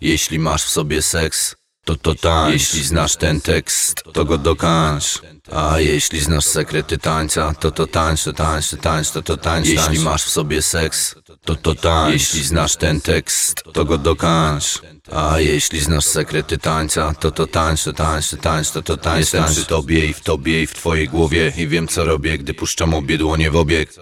Jeśli masz w sobie seks, to to tańcz. Jeśli znasz ten tekst, to go dokańcz. A jeśli znasz sekrety tańca, to to tańcz, to tańcz, to tańcz, to to tańcz. Jeśli masz w sobie seks, to to tańcz. Jeśli znasz ten tekst, to go dokańcz. A jeśli znasz sekrety tańca, to to tańcz, to tańcz, to tańcz, to to tańcz. Jestem przy tobie i w tobie i w twojej głowie i wiem co robię, gdy puszczam obie dłonie w obieg.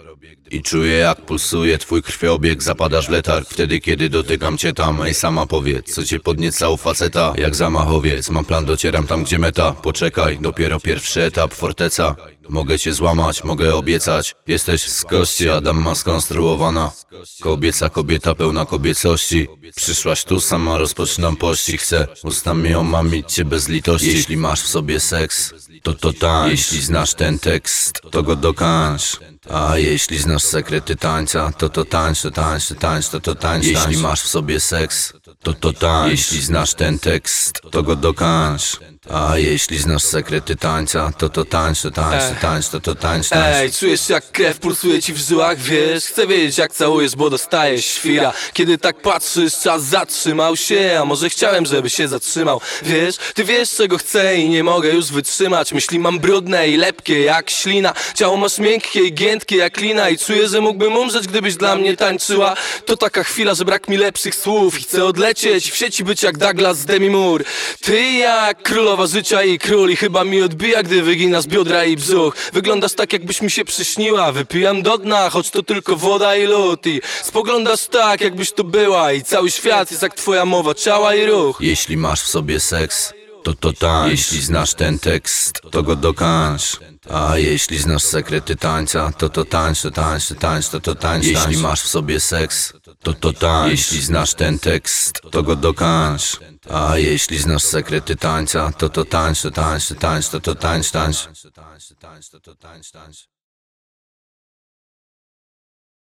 I czuję jak pulsuje twój krwiobieg Zapadasz w letarg wtedy kiedy dotykam cię tam. Ej sama powiedz, co cię podniecało faceta. Jak zamachowiec, mam plan, docieram tam gdzie meta. Poczekaj, dopiero pierwszy etap, forteca. Mogę cię złamać, mogę obiecać. Jesteś z kości, Adam ma skonstruowana. Kobieca kobieta pełna kobiecości. Przyszłaś tu sama, rozpoczynam pościg. Chcę ustami omamić cię bez litości. Jeśli masz w sobie seks, to to tańcz Jeśli znasz ten tekst, to go dokańcz a jeśli znasz sekrety tańca, to to tańcz, to tańcz, to tańcz, to to tańcz Jeśli masz w sobie seks, to to tańcz. Jeśli znasz ten tekst, to go dokańcz A jeśli znasz sekrety tańca, to to tańcz, to tańcz, to tańcz, to to tańcz, tańcz. Ej, czujesz jak krew pulsuje ci w żyłach, wiesz? Chcę wiedzieć jak całujesz, bo dostajesz świra. Kiedy tak patrzysz, czas zatrzymał się A może chciałem, żeby się zatrzymał, wiesz? Ty wiesz czego chcę i nie mogę już wytrzymać. Myśli mam brudne i lepkie jak ślina. Ciało masz miękkie i giętkie jak lina I czuję, że mógłbym umrzeć, gdybyś dla mnie tańczyła. To taka chwila, że brak mi lepszych słów I chcę odlecieć, w sieci być jak Douglas Demi Moore. Ty jak królowa życia i król I chyba mi odbija, gdy wyginasz biodra i brzuch. Wyglądasz tak jakbyś mi się przyśniła. Wypijam do dna, choć to tylko woda i lód. I spoglądasz tak, jakbyś to była. I cały świat jest jak twoja mowa ciała i ruch. Jeśli masz w sobie seks, to to tańcz. Jeśli znasz ten tekst, to go dokańcz A jeśli znasz sekrety tańca, to to tańcz, to tańcz, to tańcz, to to tańcz. Jeśli masz w sobie seks, to to tańcz Jeśli znasz ten tekst, to go dokańcz A jeśli znasz sekrety tańca, to to tańcz, to tańcz, to tańcz, to to tańcz, tańcz